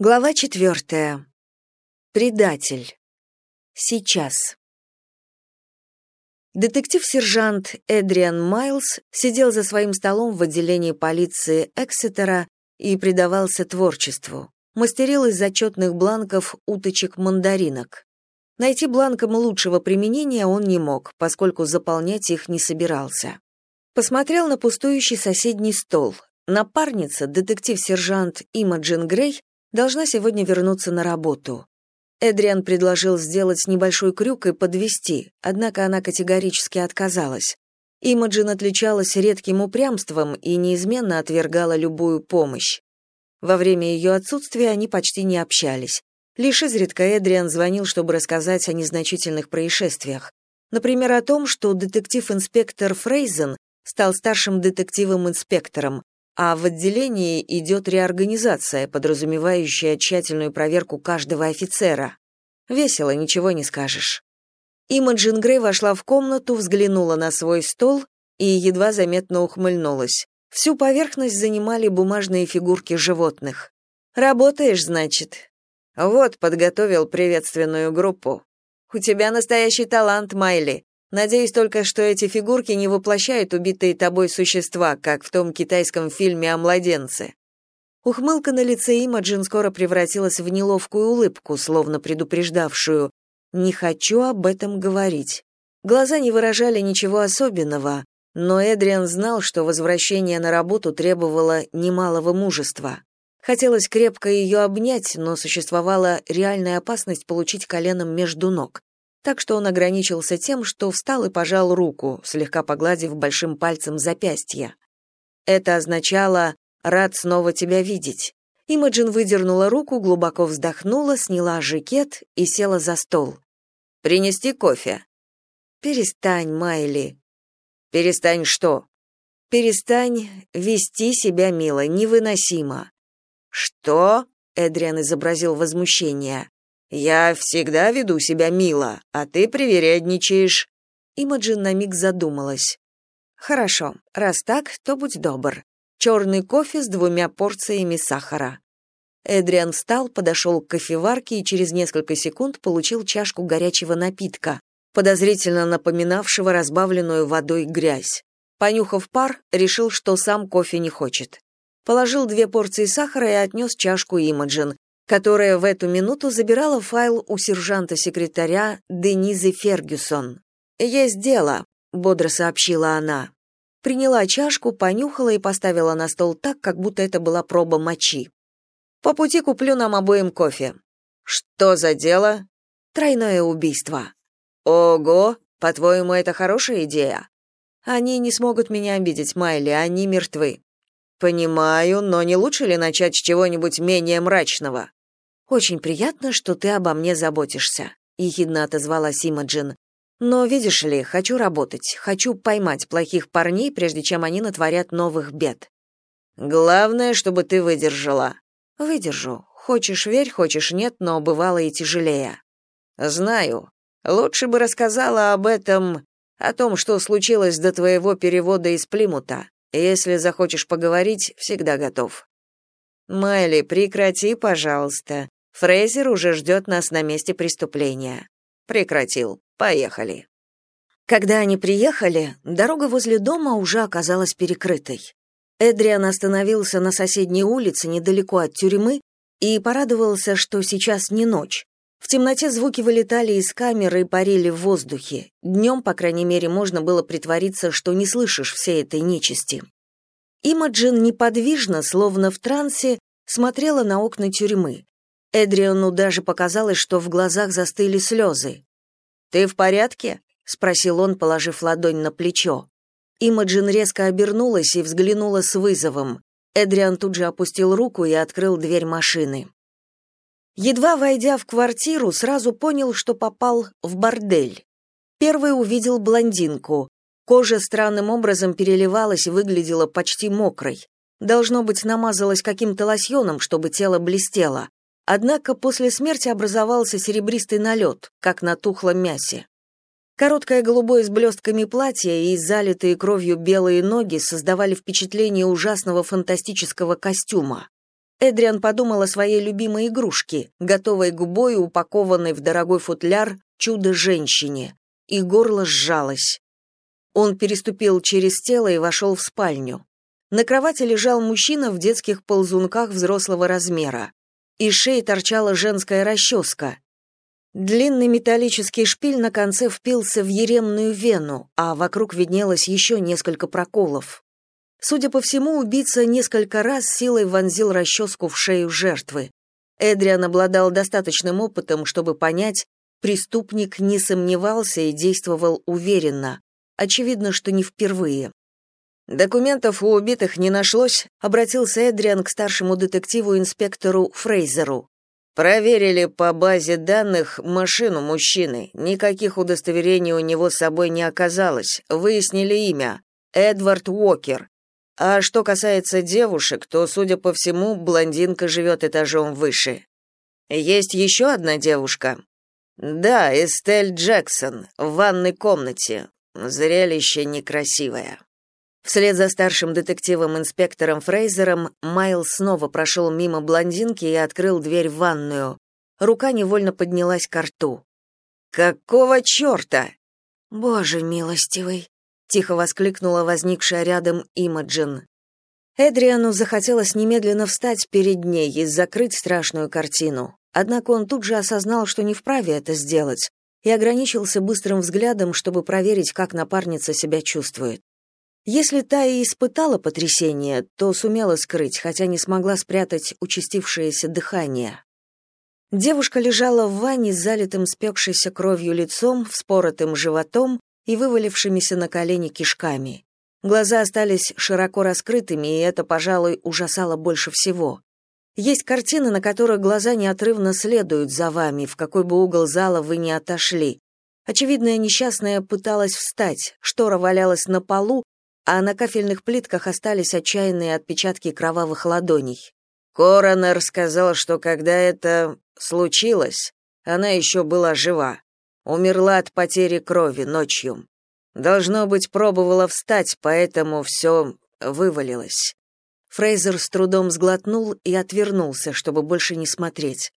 Глава четвертая. Предатель. Сейчас. Детектив-сержант Эдриан Майлз сидел за своим столом в отделении полиции Эксетера и предавался творчеству. Мастерил из зачетных бланков уточек-мандаринок. Найти бланкам лучшего применения он не мог, поскольку заполнять их не собирался. Посмотрел на пустующий соседний стол. Напарница, детектив-сержант Имаджин Грей, должна сегодня вернуться на работу. Эдриан предложил сделать небольшой крюк и подвести, однако она категорически отказалась. Имаджин отличалась редким упрямством и неизменно отвергала любую помощь. Во время ее отсутствия они почти не общались. Лишь изредка Эдриан звонил, чтобы рассказать о незначительных происшествиях. Например, о том, что детектив-инспектор Фрейзен стал старшим детективом-инспектором, а в отделении идет реорганизация, подразумевающая тщательную проверку каждого офицера. Весело, ничего не скажешь. Имаджин Грей вошла в комнату, взглянула на свой стол и едва заметно ухмыльнулась. Всю поверхность занимали бумажные фигурки животных. «Работаешь, значит?» «Вот, подготовил приветственную группу. У тебя настоящий талант, Майли. Надеюсь только, что эти фигурки не воплощают убитые тобой существа, как в том китайском фильме о младенце. Ухмылка на лице Имаджин скоро превратилась в неловкую улыбку, словно предупреждавшую «не хочу об этом говорить». Глаза не выражали ничего особенного, но Эдриан знал, что возвращение на работу требовало немалого мужества. Хотелось крепко ее обнять, но существовала реальная опасность получить коленом между ног так что он ограничился тем, что встал и пожал руку, слегка погладив большим пальцем запястье. Это означало «рад снова тебя видеть». Имаджин выдернула руку, глубоко вздохнула, сняла жакет и села за стол. «Принести кофе?» «Перестань, Майли». «Перестань что?» «Перестань вести себя мило, невыносимо». «Что?» — Эдриан изобразил возмущение. «Я всегда веду себя мило, а ты привередничаешь». Имаджин на миг задумалась. «Хорошо, раз так, то будь добр. Черный кофе с двумя порциями сахара». Эдриан встал, подошел к кофеварке и через несколько секунд получил чашку горячего напитка, подозрительно напоминавшего разбавленную водой грязь. Понюхав пар, решил, что сам кофе не хочет. Положил две порции сахара и отнес чашку Имаджин, которая в эту минуту забирала файл у сержанта-секретаря Денизы Фергюсон. «Есть дело», — бодро сообщила она. Приняла чашку, понюхала и поставила на стол так, как будто это была проба мочи. «По пути куплю нам обоим кофе». «Что за дело?» «Тройное убийство». «Ого! По-твоему, это хорошая идея?» «Они не смогут меня обидеть, Майли, они мертвы». «Понимаю, но не лучше ли начать с чего-нибудь менее мрачного?» «Очень приятно, что ты обо мне заботишься», — ехидно отозвалась Имаджин. «Но, видишь ли, хочу работать, хочу поймать плохих парней, прежде чем они натворят новых бед». «Главное, чтобы ты выдержала». «Выдержу. Хочешь верь, хочешь нет, но бывало и тяжелее». «Знаю. Лучше бы рассказала об этом, о том, что случилось до твоего перевода из Плимута. Если захочешь поговорить, всегда готов». «Майли, прекрати, пожалуйста. Фрейзер уже ждет нас на месте преступления. Прекратил. Поехали. Когда они приехали, дорога возле дома уже оказалась перекрытой. Эдриан остановился на соседней улице недалеко от тюрьмы и порадовался, что сейчас не ночь. В темноте звуки вылетали из камеры и парили в воздухе. Днем, по крайней мере, можно было притвориться, что не слышишь всей этой нечисти. Имаджин неподвижно, словно в трансе, смотрела на окна тюрьмы. Эдриану даже показалось, что в глазах застыли слезы. «Ты в порядке?» — спросил он, положив ладонь на плечо. Имаджин резко обернулась и взглянула с вызовом. Эдриан тут же опустил руку и открыл дверь машины. Едва войдя в квартиру, сразу понял, что попал в бордель. Первый увидел блондинку. Кожа странным образом переливалась и выглядела почти мокрой. Должно быть, намазалась каким-то лосьоном, чтобы тело блестело. Однако после смерти образовался серебристый налет, как на тухлом мясе. Короткое голубое с блестками платье и залитые кровью белые ноги создавали впечатление ужасного фантастического костюма. Эдриан подумал о своей любимой игрушке, готовой губой, упакованной в дорогой футляр чудо-женщине, и горло сжалось. Он переступил через тело и вошел в спальню. На кровати лежал мужчина в детских ползунках взрослого размера. Из шеи торчала женская расческа. Длинный металлический шпиль на конце впился в еремную вену, а вокруг виднелось еще несколько проколов. Судя по всему, убийца несколько раз силой вонзил расческу в шею жертвы. Эдриан обладал достаточным опытом, чтобы понять, преступник не сомневался и действовал уверенно. Очевидно, что не впервые. Документов у убитых не нашлось, обратился Эдриан к старшему детективу-инспектору Фрейзеру. Проверили по базе данных машину мужчины. Никаких удостоверений у него с собой не оказалось. Выяснили имя Эдвард Уокер. А что касается девушек, то, судя по всему, блондинка живет этажом выше. Есть еще одна девушка. Да, Эстель Джексон в ванной комнате. Зрелище некрасивое. Вслед за старшим детективом-инспектором Фрейзером Майл снова прошел мимо блондинки и открыл дверь в ванную. Рука невольно поднялась к рту. «Какого черта?» «Боже милостивый!» — тихо воскликнула возникшая рядом Имаджин. Эдриану захотелось немедленно встать перед ней и закрыть страшную картину. Однако он тут же осознал, что не вправе это сделать, и ограничился быстрым взглядом, чтобы проверить, как напарница себя чувствует. Если та и испытала потрясение, то сумела скрыть, хотя не смогла спрятать участившееся дыхание. Девушка лежала в ванне с залитым спекшейся кровью лицом, вспоротым животом и вывалившимися на колени кишками. Глаза остались широко раскрытыми, и это, пожалуй, ужасало больше всего. Есть картины, на которых глаза неотрывно следуют за вами, в какой бы угол зала вы ни отошли. Очевидная несчастная пыталась встать, штора валялась на полу, а на кафельных плитках остались отчаянные отпечатки кровавых ладоней. Коронер сказал, что когда это случилось, она еще была жива. Умерла от потери крови ночью. Должно быть, пробовала встать, поэтому все вывалилось. Фрейзер с трудом сглотнул и отвернулся, чтобы больше не смотреть.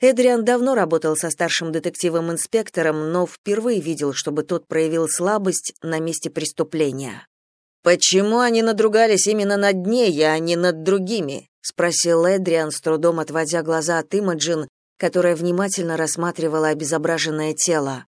Эдриан давно работал со старшим детективом-инспектором, но впервые видел, чтобы тот проявил слабость на месте преступления. Почему они надругались именно над ней, а не над другими? спросил Эдриан, с трудом отводя глаза от Имаджин, которая внимательно рассматривала обезображенное тело.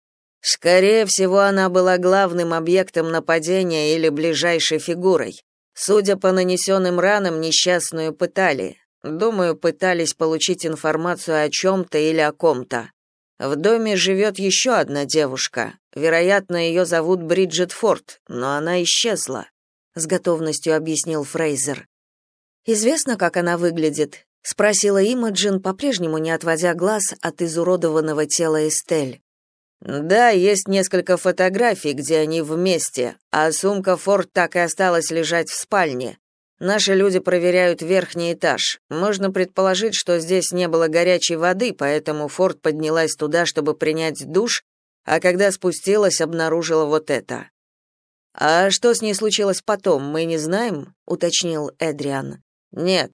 Скорее всего, она была главным объектом нападения или ближайшей фигурой. Судя по нанесенным ранам, несчастную пытали. Думаю, пытались получить информацию о чем-то или о ком-то. В доме живет еще одна девушка. Вероятно, ее зовут Бриджит Форд, но она исчезла с готовностью объяснил Фрейзер. Известно, как она выглядит, спросила Имаджин, по-прежнему не отводя глаз от изуродованного тела Эстель. Да, есть несколько фотографий, где они вместе, а сумка Форд так и осталась лежать в спальне. Наши люди проверяют верхний этаж. Можно предположить, что здесь не было горячей воды, поэтому Форд поднялась туда, чтобы принять душ, а когда спустилась, обнаружила вот это. А что с ней случилось потом, мы не знаем, уточнил Эдриан. Нет.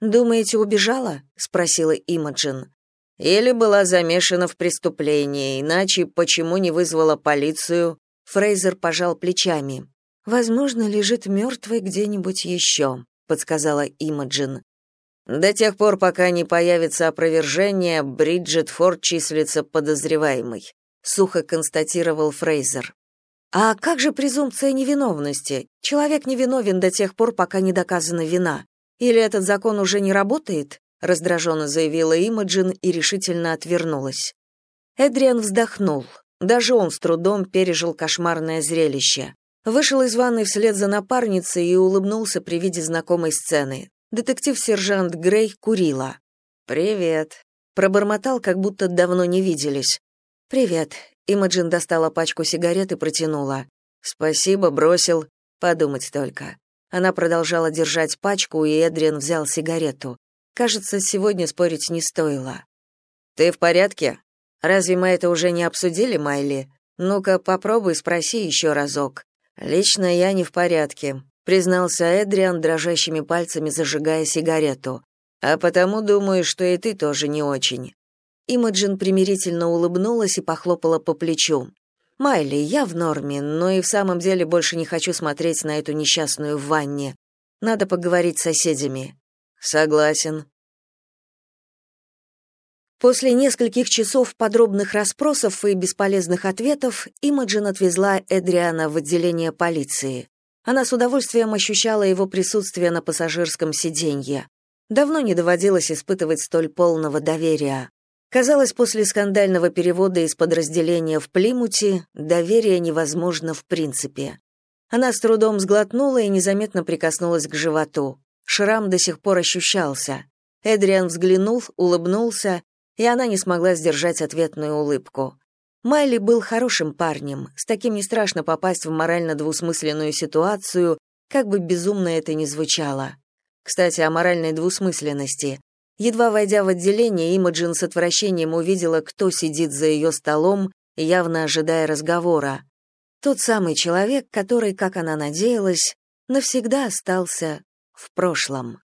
Думаете, убежала? спросила Имаджин. Или была замешана в преступлении, иначе почему не вызвала полицию? Фрейзер пожал плечами. Возможно, лежит мертвой где-нибудь еще», — подсказала Имаджин. До тех пор, пока не появится опровержение, Бриджит Форд числится подозреваемой, сухо констатировал Фрейзер. А как же презумпция невиновности? Человек невиновен до тех пор, пока не доказана вина. Или этот закон уже не работает? раздраженно заявила Имаджин и решительно отвернулась. Эдриан вздохнул. Даже он с трудом пережил кошмарное зрелище. Вышел из ванной вслед за напарницей и улыбнулся при виде знакомой сцены. Детектив-сержант Грей курила. «Привет», — пробормотал, как будто давно не виделись. «Привет», Имаджин достала пачку сигарет и протянула. «Спасибо, бросил. Подумать только». Она продолжала держать пачку, и Эдриан взял сигарету. Кажется, сегодня спорить не стоило. «Ты в порядке? Разве мы это уже не обсудили, Майли? Ну-ка, попробуй спроси еще разок». «Лично я не в порядке», — признался Эдриан, дрожащими пальцами зажигая сигарету. А потому думаю, что и ты тоже не очень. Имаджин примирительно улыбнулась и похлопала по плечу. Майли, я в норме, но и в самом деле больше не хочу смотреть на эту несчастную в ванне. Надо поговорить с соседями. Согласен. После нескольких часов подробных расспросов и бесполезных ответов Имаджин отвезла Эдриана в отделение полиции. Она с удовольствием ощущала его присутствие на пассажирском сиденье. Давно не доводилось испытывать столь полного доверия. Казалось, после скандального перевода из подразделения в Плимуте доверие невозможно в принципе. Она с трудом сглотнула и незаметно прикоснулась к животу. Шрам до сих пор ощущался. Эдриан взглянул, улыбнулся и она не смогла сдержать ответную улыбку. Майли был хорошим парнем, с таким не страшно попасть в морально двусмысленную ситуацию, как бы безумно это ни звучало. Кстати, о моральной двусмысленности. Едва войдя в отделение, Имаджин с отвращением увидела, кто сидит за ее столом, явно ожидая разговора. Тот самый человек, который, как она надеялась, навсегда остался в прошлом.